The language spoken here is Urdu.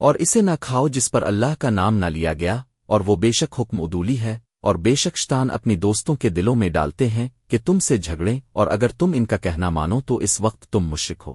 اور اسے نہ کھاؤ جس پر اللہ کا نام نہ لیا گیا، اور وہ بے شک حکم ادولی ہے، اور بے شک شتان اپنی دوستوں کے دلوں میں ڈالتے ہیں کہ تم سے جھگڑیں، اور اگر تم ان کا کہنا مانو تو اس وقت تم مشرک ہو۔